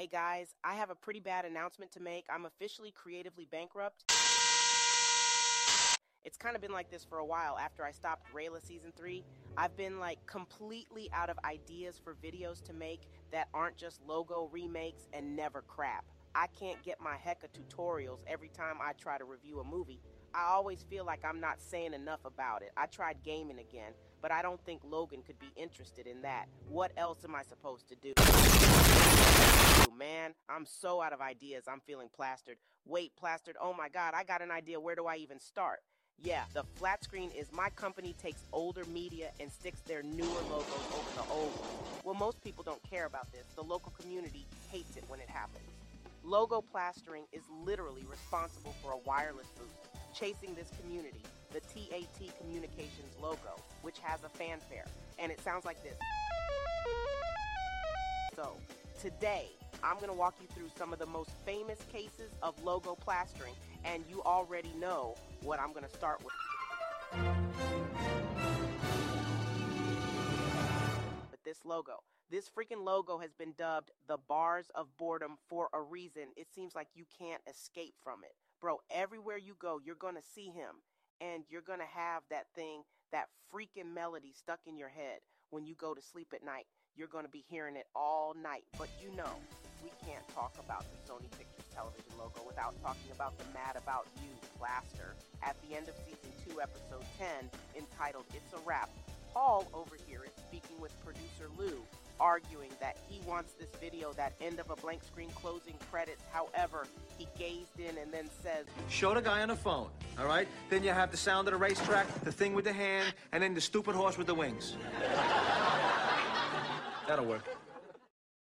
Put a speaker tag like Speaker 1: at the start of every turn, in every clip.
Speaker 1: Hey guys, I have a pretty bad announcement to make. I'm officially creatively bankrupt. It's kind of been like this for a while after I stopped Rayla season 3. I've been like completely out of ideas for videos to make that aren't just logo remakes and never crap. I can't get my heck of tutorials every time I try to review a movie. I always feel like I'm not saying enough about it. I tried gaming again, but I don't think Logan could be interested in that. What else am I supposed to do? Man, I'm so out of ideas. I'm feeling plastered. Wait, plastered. Oh my god, I got an idea. Where do I even start? Yeah, the flat screen is my company takes older media and sticks their newer logos over the old ones. Well, most people don't care about this. The local community hates it when it happens. Logo plastering is literally responsible for a wireless boost, chasing this community, the TAT Communications logo, which has a fanfare, and it sounds like this. So, today, I'm going to walk you through some of the most famous cases of logo plastering, and you already know what I'm going to start with. With this logo. This freaking logo has been dubbed the bars of boredom for a reason. It seems like you can't escape from it. Bro, everywhere you go, you're going to see him, and you're going to have that thing, that freaking melody stuck in your head when you go to sleep at night. You're going to be hearing it all night. But you know, we can't talk about the Sony Pictures television logo without talking about the Mad About You plaster at the end of season 2, episode 10, entitled It's a Wrap. Paul over here is speaking with producer Lou, arguing that he wants this video, that end of a blank screen closing credits. However, he gazed in and then says,
Speaker 2: Show the guy on the phone, all right? Then you have the sound of the racetrack, the thing with the hand, and then the stupid horse with the wings. That'll work.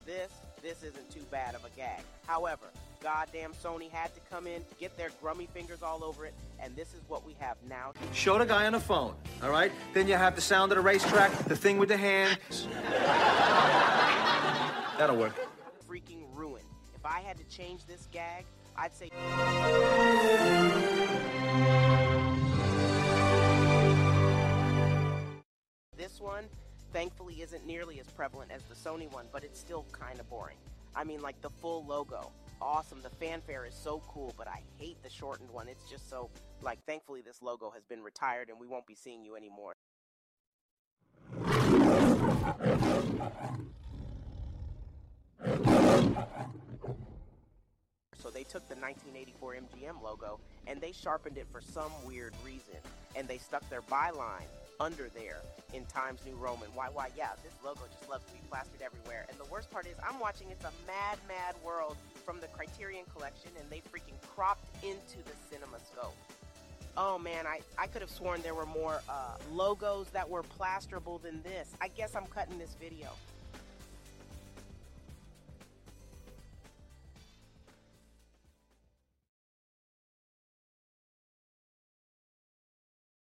Speaker 1: This, this isn't too bad of a gag. However, goddamn Sony had to come in, get their grummy fingers all over it, and this is what we have now.
Speaker 2: Show the guy on the phone, all right? Then you have the sound of the racetrack, the thing with the hand. That'll work.
Speaker 1: Freaking ruined. If I had to change this gag, I'd say. This one, thankfully, isn't nearly as prevalent as the Sony one, but it's still kind of boring. I mean, like the full logo. Awesome. The fanfare is so cool, but I hate the shortened one. It's just so, like, thankfully, this logo has been retired and we won't be seeing you anymore. So they took the 1984 MGM logo and they sharpened it for some weird reason. And they stuck their byline under there in Times New Roman. Why, why, yeah, this logo just loves to be plastered everywhere. And the worst part is, I'm watching It's a Mad, Mad World from the Criterion Collection, and they freaking cropped into the cinema scope. Oh man, I, I could have sworn there were more uh, logos that were plasterable than this. I guess I'm cutting this video.